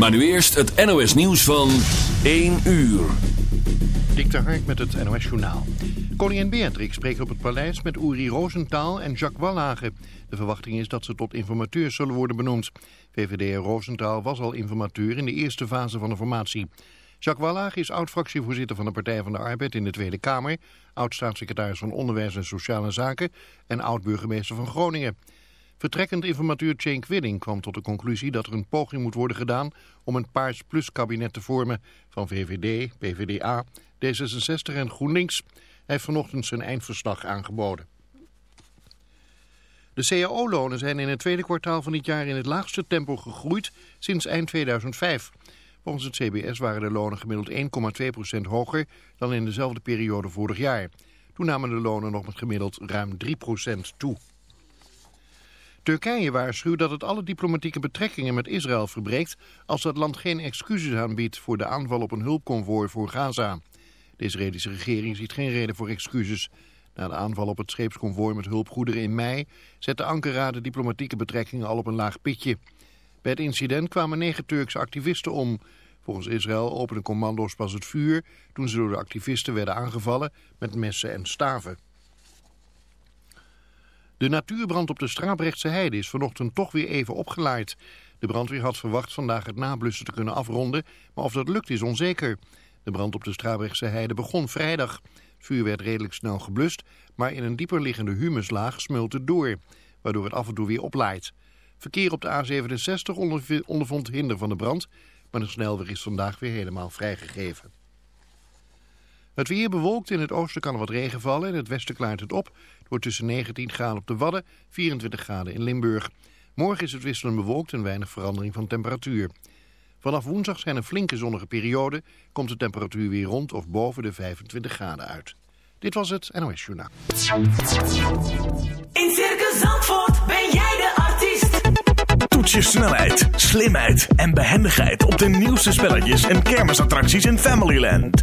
Maar nu eerst het NOS nieuws van 1 uur. Dik de Hark met het NOS Journaal. Koningin Beatrix spreekt op het paleis met Uri Rosenthal en Jacques Wallage. De verwachting is dat ze tot informateurs zullen worden benoemd. VVD Rosenthal was al informateur in de eerste fase van de formatie. Jacques Wallage is oud-fractievoorzitter van de Partij van de Arbeid in de Tweede Kamer, oud-staatssecretaris van Onderwijs en Sociale Zaken en oud-burgemeester van Groningen. Vertrekkend informateur Cenk Willing kwam tot de conclusie dat er een poging moet worden gedaan om een Paars Plus kabinet te vormen van VVD, PVDA, D66 en GroenLinks. Hij heeft vanochtend zijn eindverslag aangeboden. De cao-lonen zijn in het tweede kwartaal van dit jaar in het laagste tempo gegroeid sinds eind 2005. Volgens het CBS waren de lonen gemiddeld 1,2% hoger dan in dezelfde periode vorig jaar. Toen namen de lonen nog met gemiddeld ruim 3% toe. Turkije waarschuwt dat het alle diplomatieke betrekkingen met Israël verbreekt als dat land geen excuses aanbiedt voor de aanval op een hulpconvooi voor Gaza. De Israëlische regering ziet geen reden voor excuses. Na de aanval op het scheepsconvooi met hulpgoederen in mei zette Ankara de diplomatieke betrekkingen al op een laag pitje. Bij het incident kwamen negen Turkse activisten om. Volgens Israël openden commando's pas het vuur toen ze door de activisten werden aangevallen met messen en staven. De natuurbrand op de Strabrechtse heide is vanochtend toch weer even opgeleid. De brandweer had verwacht vandaag het nablussen te kunnen afronden, maar of dat lukt is onzeker. De brand op de Strabrechtse heide begon vrijdag. Het vuur werd redelijk snel geblust, maar in een dieper liggende humuslaag smult het door, waardoor het af en toe weer oplaait. Verkeer op de A67 ondervond hinder van de brand, maar de snelweg is vandaag weer helemaal vrijgegeven. Het weer bewolkt, in het oosten kan er wat regen vallen, in het westen klaart het op. Het wordt tussen 19 graden op de Wadden, 24 graden in Limburg. Morgen is het wisselend bewolkt en weinig verandering van temperatuur. Vanaf woensdag zijn een flinke zonnige periode, komt de temperatuur weer rond of boven de 25 graden uit. Dit was het NOS Journaal. In Circus Zandvoort ben jij de artiest. Toets je snelheid, slimheid en behendigheid op de nieuwste spelletjes en kermisattracties in Familyland.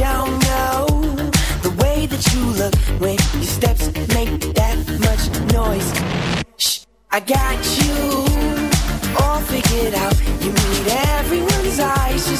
don't know the way that you look when your steps make that much noise. Shh, I got you all figured out. You need everyone's eyes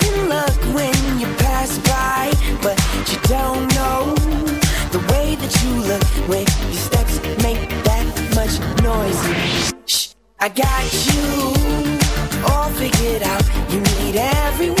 I got you all figured out. You need everyone's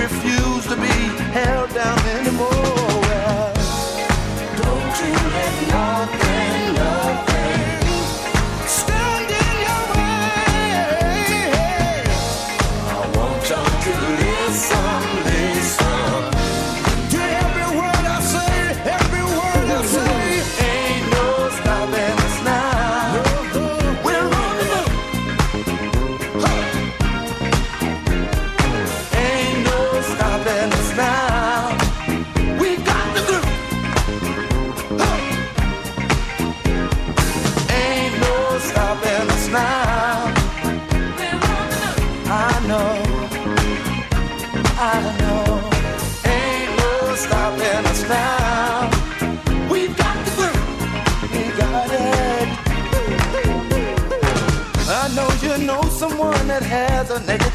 refuse to be held down anymore. Don't you let nothing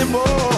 anymore.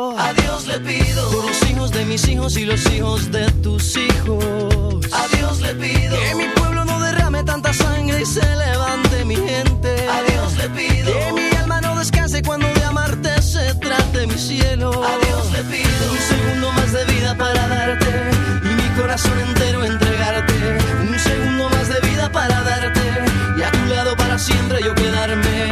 Mis hijos y los hijos de tus hijos. A Dios le pido que mi pueblo no derrame tanta sangre y se levante mi gente. A Dios le pido que mi alma no descanse cuando de amarte se trate mi cielo. A Dios le pido un segundo más de vida para darte y mi corazón entero entregarte. Un segundo más de vida para darte y a tu lado para siempre yo quedarme.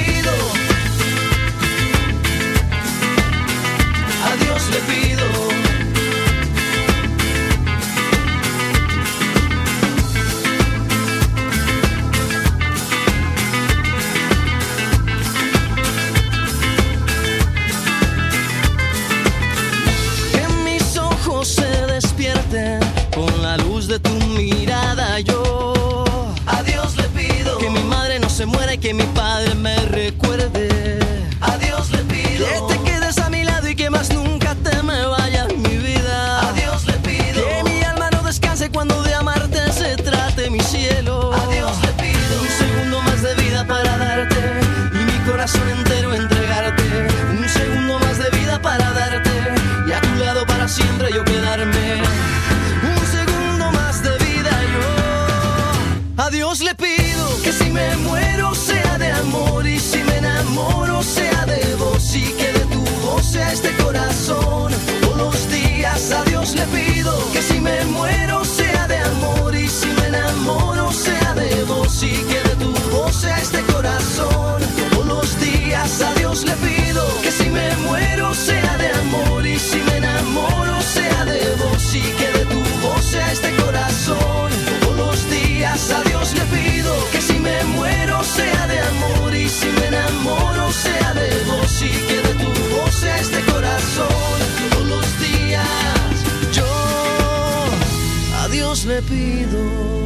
Pido.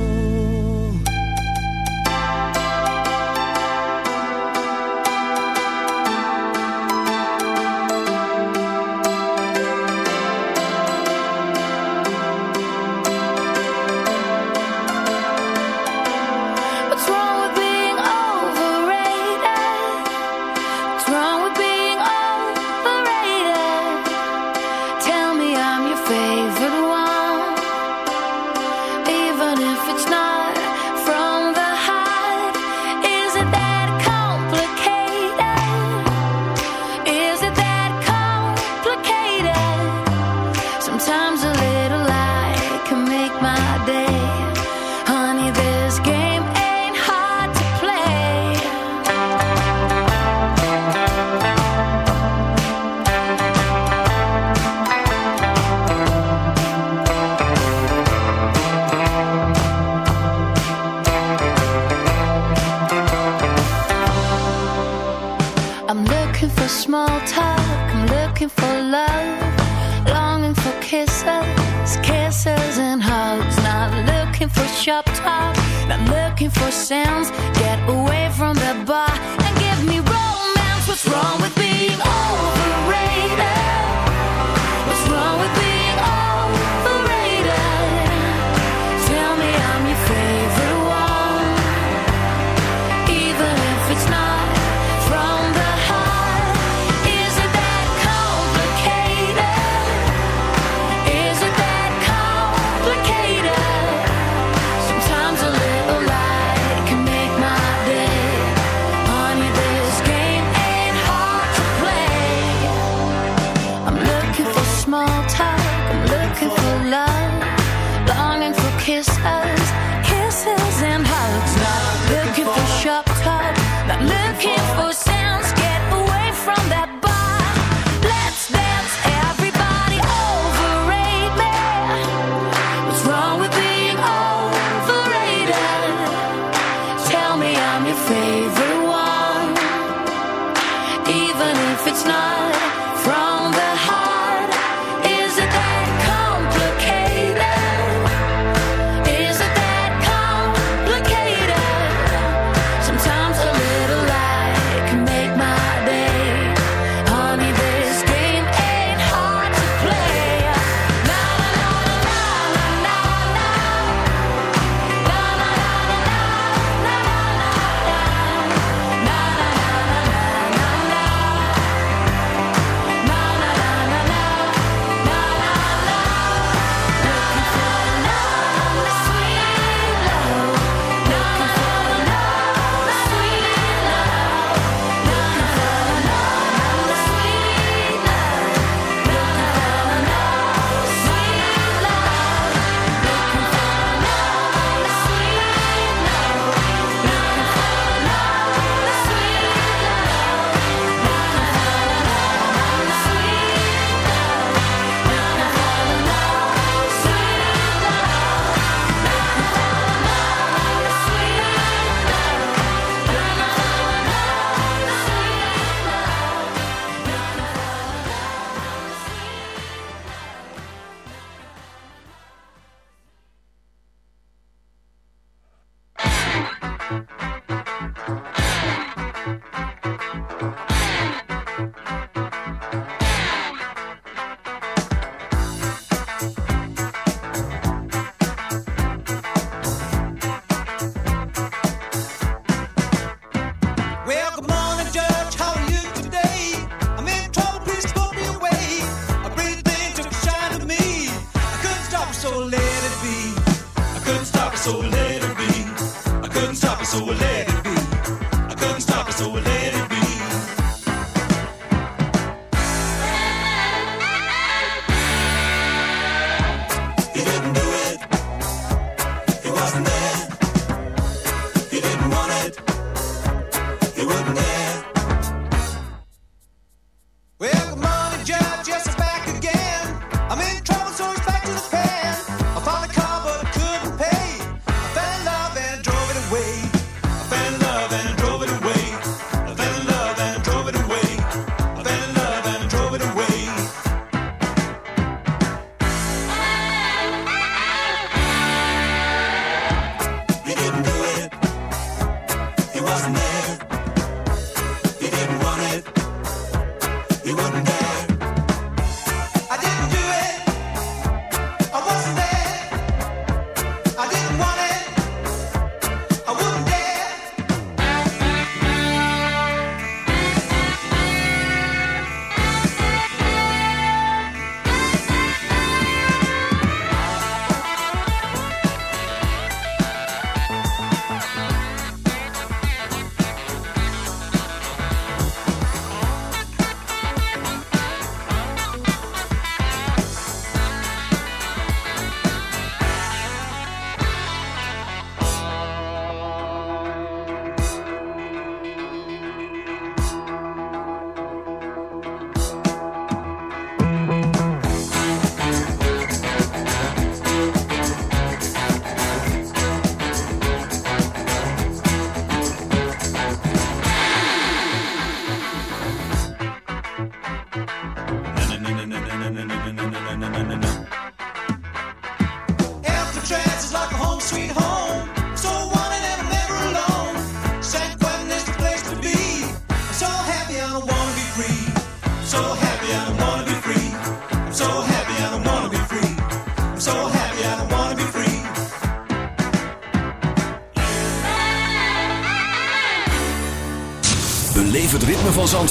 Looking for shop talk, not looking for sounds.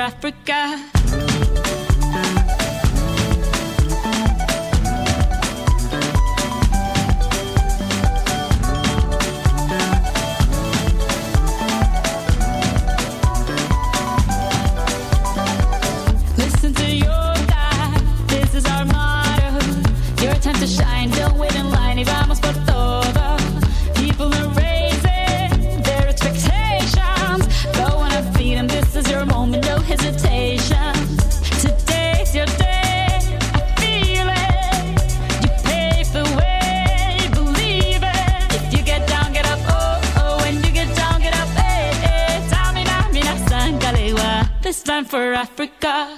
Africa. for Africa.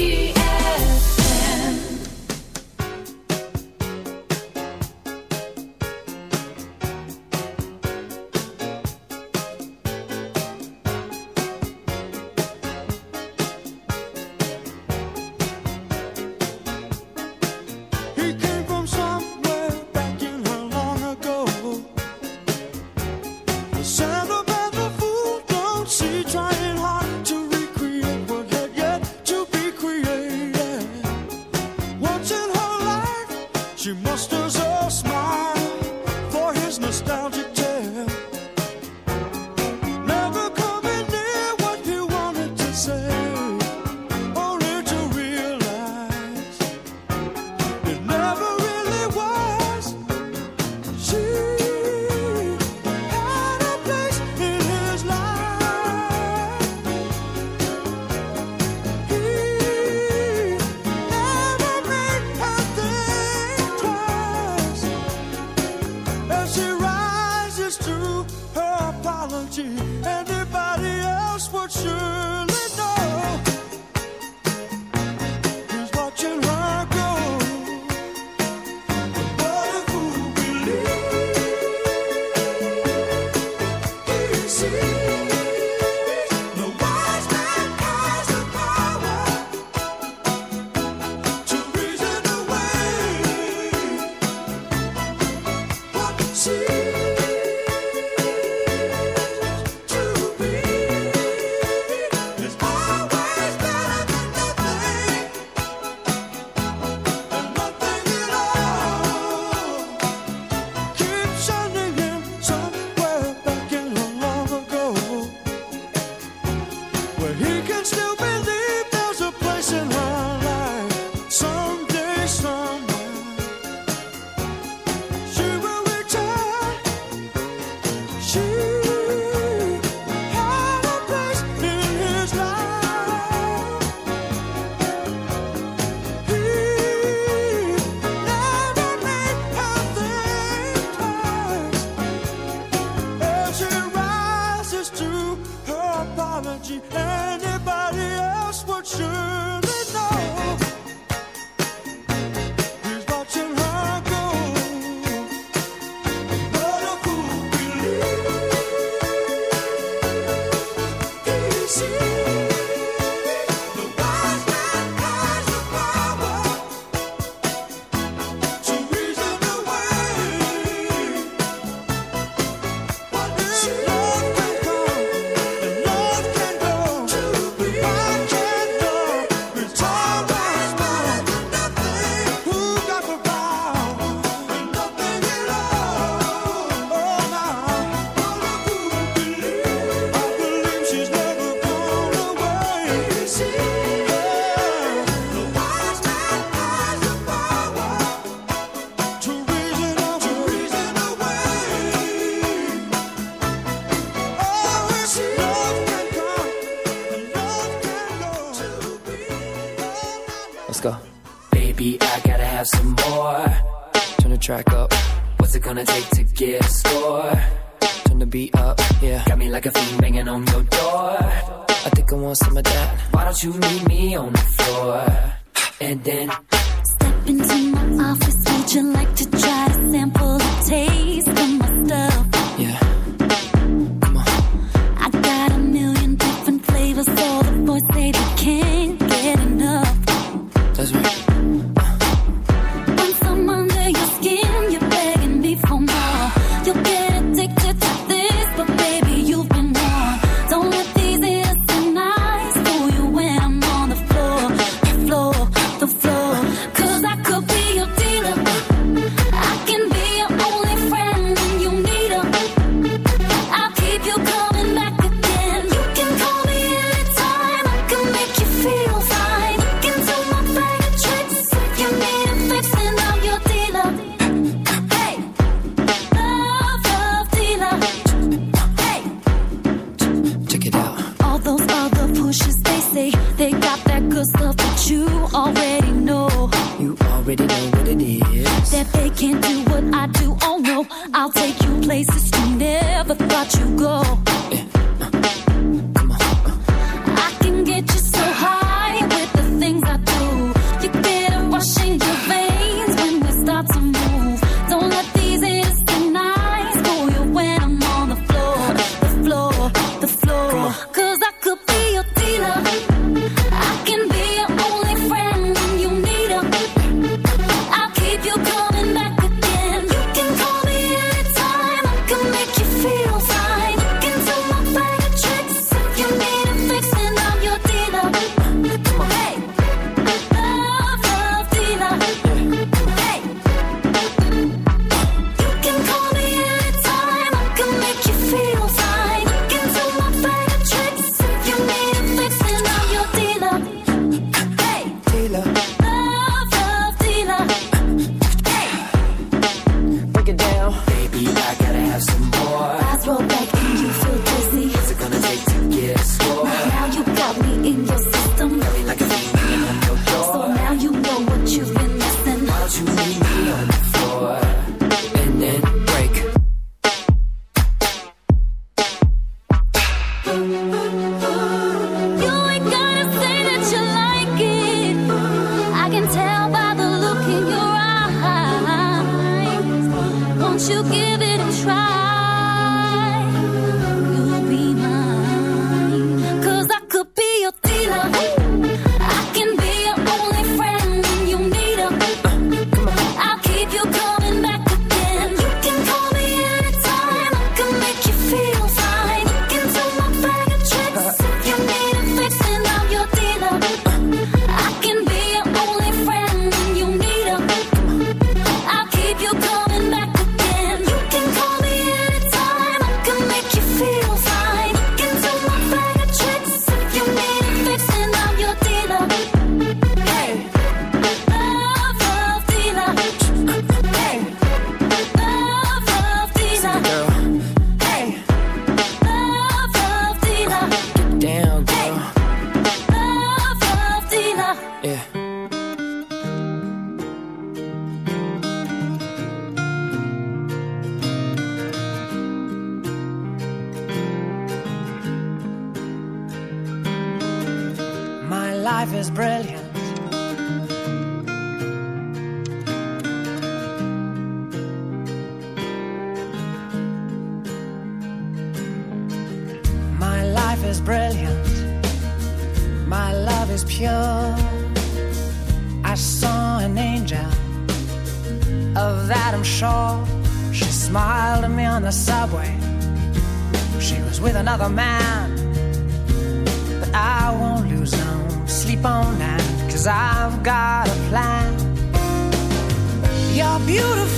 posters are smile for his nostalgic anybody else would choose.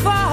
Beautiful.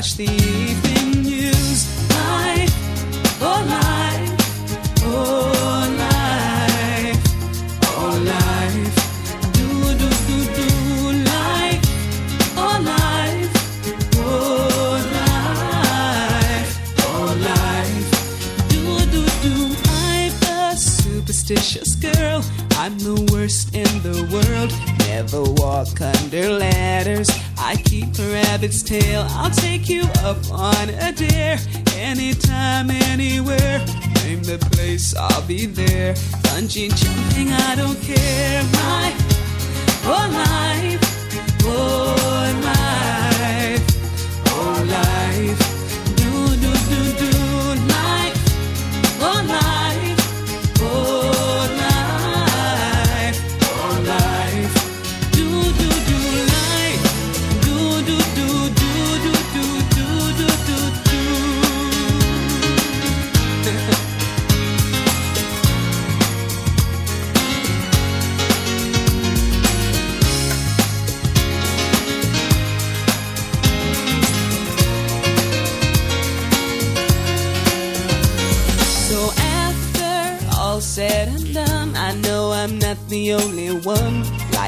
Watch the a rabbit's tail. I'll take you up on a dare. Anytime, anywhere. Name the place, I'll be there. Bungee jumping, I don't care. My oh life, oh life, oh life. Do do do do life, oh life.